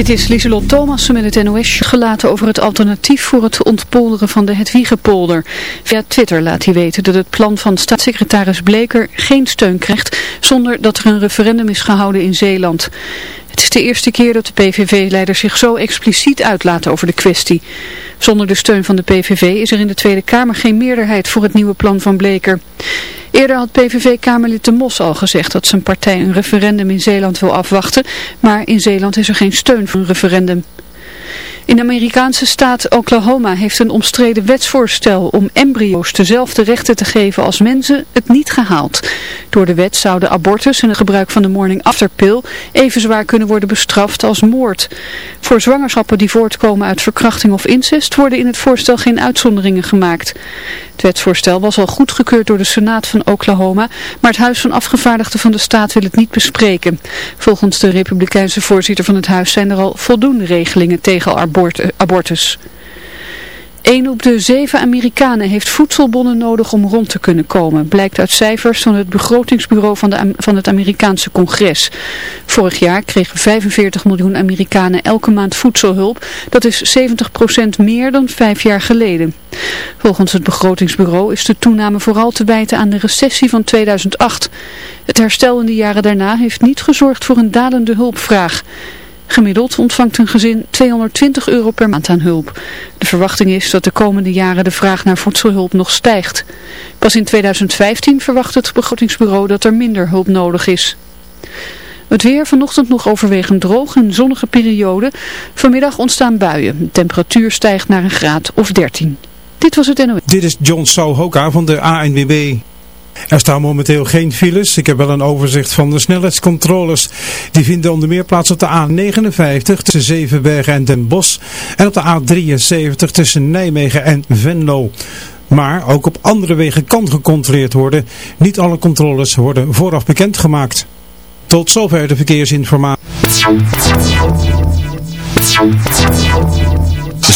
Dit is Lieselot Thomassen met het NOS gelaten over het alternatief voor het ontpolderen van de Hedwiegepolder. Via Twitter laat hij weten dat het plan van staatssecretaris Bleker geen steun krijgt zonder dat er een referendum is gehouden in Zeeland. Het is de eerste keer dat de PVV-leider zich zo expliciet uitlaat over de kwestie. Zonder de steun van de PVV is er in de Tweede Kamer geen meerderheid voor het nieuwe plan van Bleker. Eerder had PVV-Kamerlid de Mos al gezegd dat zijn partij een referendum in Zeeland wil afwachten, maar in Zeeland is er geen steun voor een referendum. In de Amerikaanse staat Oklahoma heeft een omstreden wetsvoorstel om embryo's dezelfde rechten te geven als mensen het niet gehaald. Door de wet zouden abortus en het gebruik van de morning after pill even zwaar kunnen worden bestraft als moord. Voor zwangerschappen die voortkomen uit verkrachting of incest worden in het voorstel geen uitzonderingen gemaakt. Het wetsvoorstel was al goedgekeurd door de Senaat van Oklahoma, maar het Huis van Afgevaardigden van de staat wil het niet bespreken. Volgens de republikeinse voorzitter van het huis zijn er al voldoende regelingen tegen abortus. Een op de zeven Amerikanen heeft voedselbonnen nodig om rond te kunnen komen, blijkt uit cijfers van het begrotingsbureau van, de, van het Amerikaanse congres. Vorig jaar kregen 45 miljoen Amerikanen elke maand voedselhulp, dat is 70% meer dan vijf jaar geleden. Volgens het begrotingsbureau is de toename vooral te wijten aan de recessie van 2008. Het herstel in de jaren daarna heeft niet gezorgd voor een dalende hulpvraag. Gemiddeld ontvangt een gezin 220 euro per maand aan hulp. De verwachting is dat de komende jaren de vraag naar voedselhulp nog stijgt. Pas in 2015 verwacht het begrotingsbureau dat er minder hulp nodig is. Het weer vanochtend nog overwegend droog en zonnige periode. Vanmiddag ontstaan buien. De temperatuur stijgt naar een graad of 13. Dit was het NOS. Dit is John Souhoka van de ANWB. Er staan momenteel geen files. Ik heb wel een overzicht van de snelheidscontroles. Die vinden onder meer plaats op de A59 tussen Zevenbergen en Den Bosch. En op de A73 tussen Nijmegen en Venlo. Maar ook op andere wegen kan gecontroleerd worden. Niet alle controles worden vooraf bekendgemaakt. Tot zover de verkeersinformatie.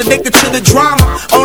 addicted to the drama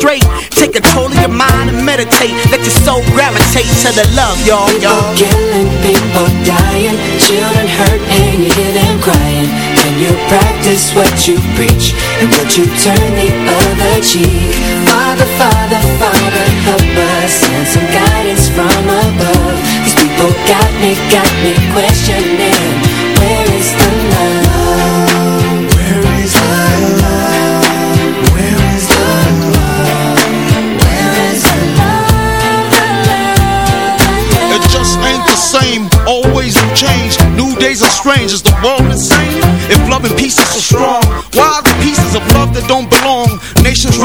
Take control of your mind and meditate. Let your soul gravitate to the love, y'all, y'all. People killing, people dying, children hurt and you hear them crying. Can you practice what you preach and would you turn the other cheek? Father, Father, Father, help us and some guidance from above. These people got me, got is the world insane? If love and peace is so strong, why are the pieces of love that don't belong?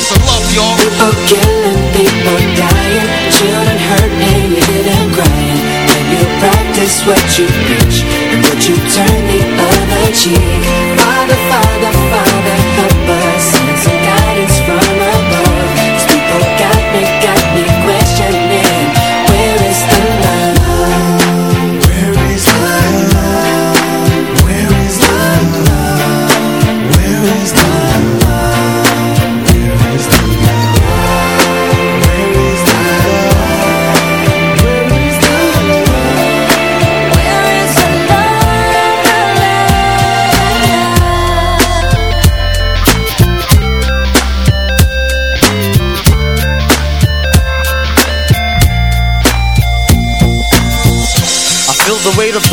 Know. Where's love, y'all? People killing, people dying, children hurt and hear them crying. Can you practice what you preach and would you turn the other cheek? Father, Father, Father,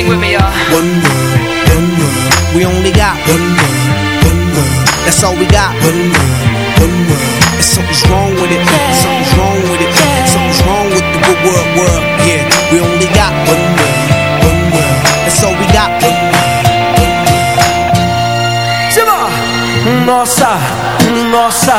Sing with me, y'all. One world, one world. We only got one world, one world. That's all we got. One world, one world. And something's wrong with it. Something's wrong with it. Something's wrong with the good world, world. Yeah, we only got one world, one world. That's all we got. One world. Nossa, nossa,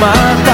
mata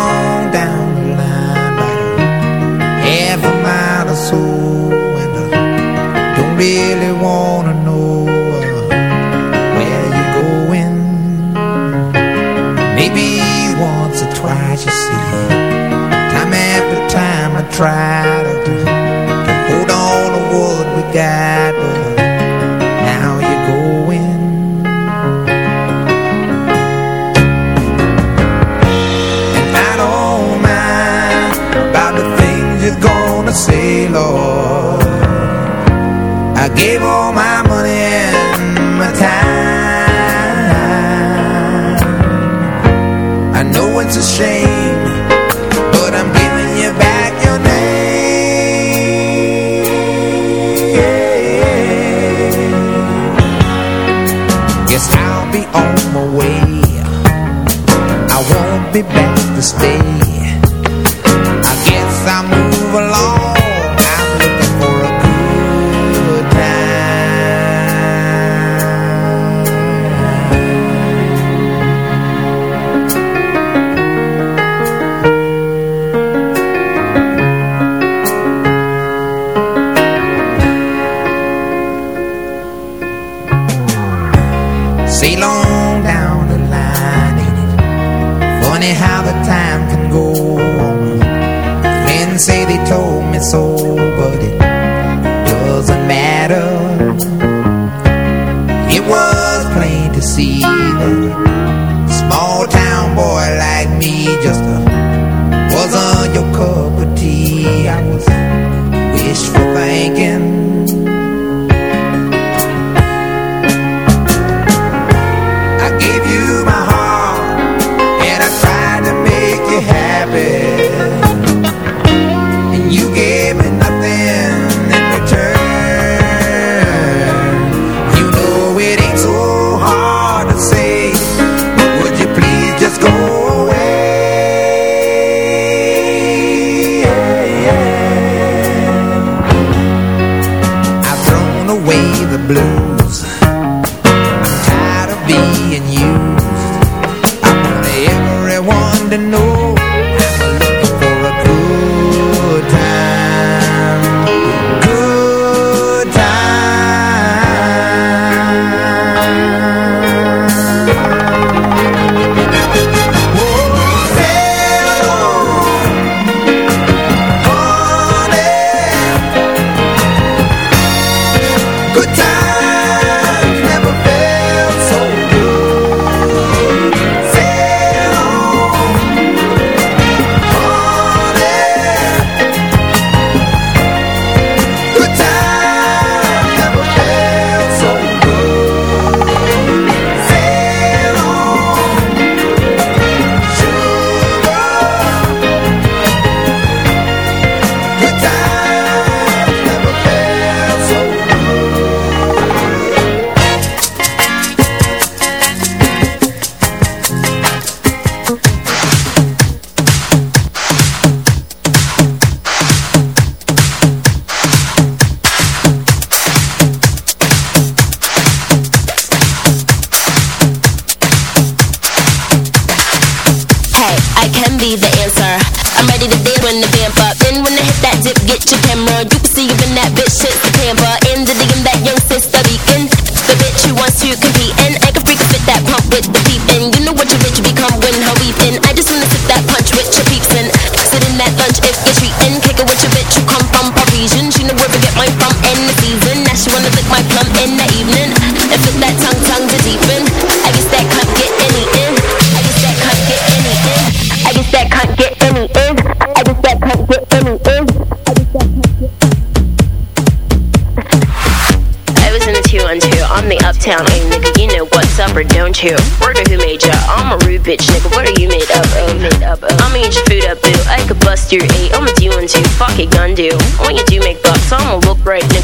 on my way. I won't be back to stay. Told me so, but it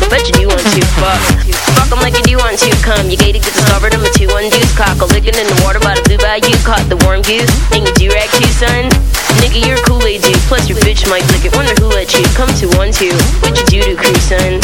Bet you do want to. Fuck. Fuck them like you do want to. Come, you gated, get discovered. I'm a two one deuce. Cock a licking in the water by the blue bayou. Caught the warm goose. And you do rag too, son. Nigga, you're a Kool-Aid dude. Plus your bitch might lick it. Wonder who let you come to one two. What you do to crew, son?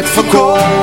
het verkocht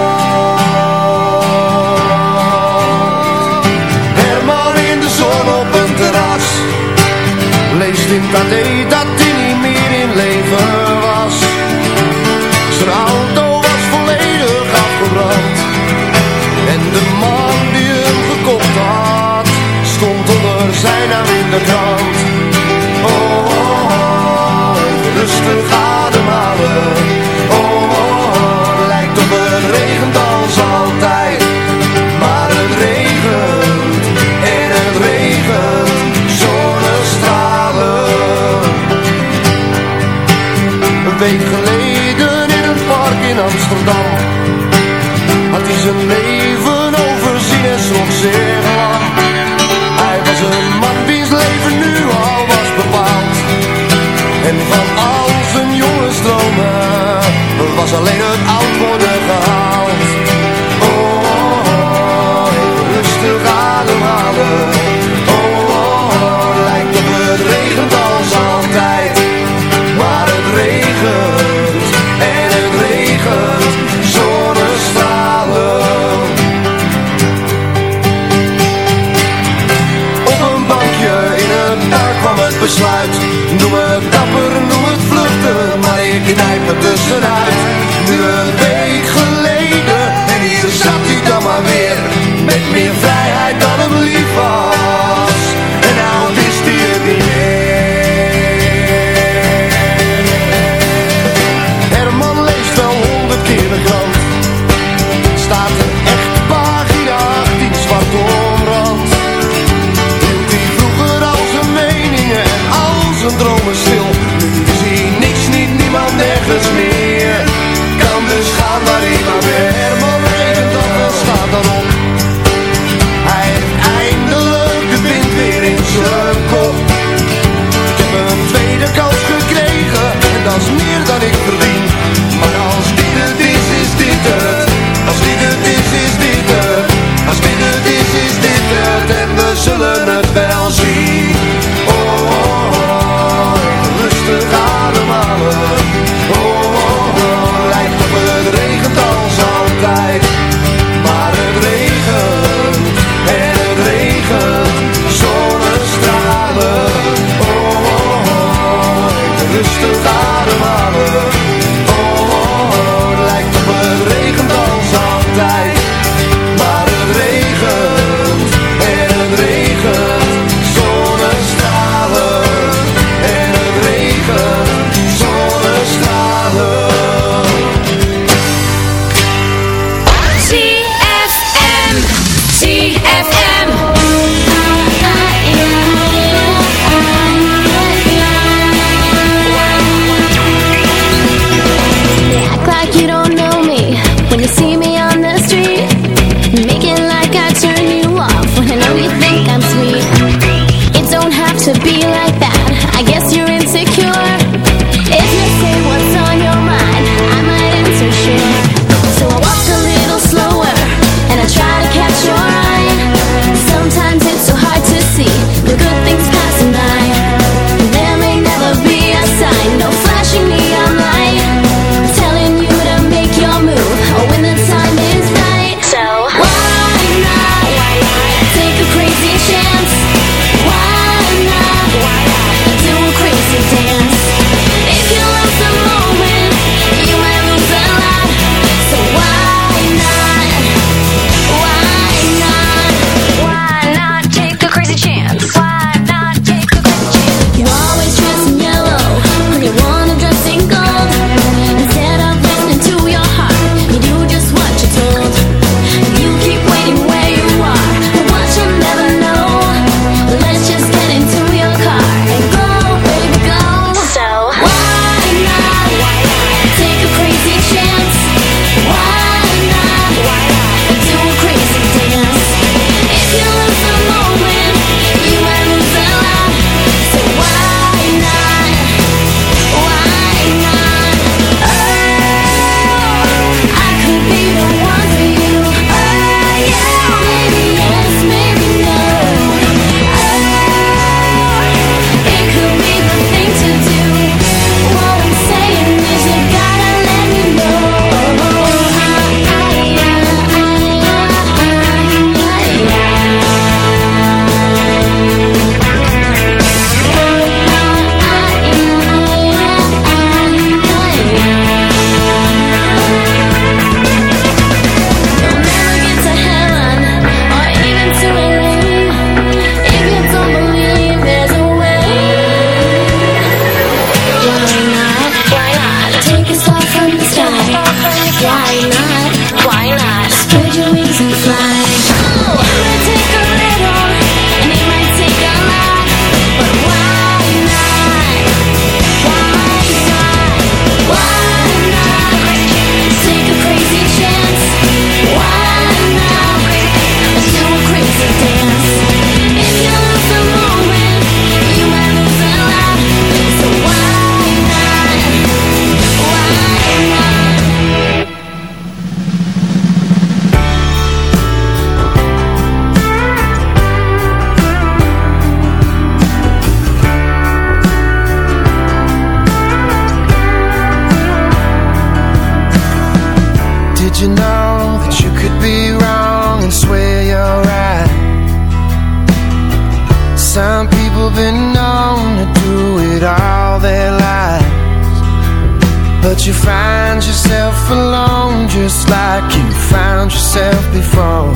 myself before.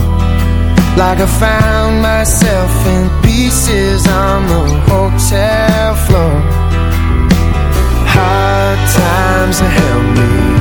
Like I found myself in pieces on the hotel floor. Hard times have held me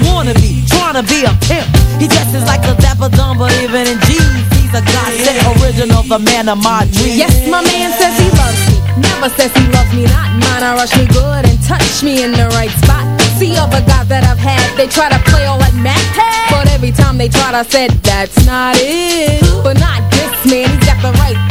trying to be a pimp. He dresses like a dapper dumb, but even in jeans He's a godsend original, the man of my dreams. Yes, my man says he loves me. Never says he loves me not. Mine, I rush me good and touch me in the right spot. See other guys that I've had, they try to play all like Matt But every time they tried, I said, that's not it. But not this man, he's got the right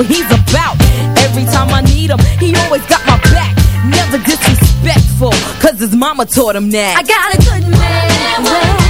what he's about. Every time I need him, he always got my back. Never disrespectful, cause his mama taught him that. I got a good man.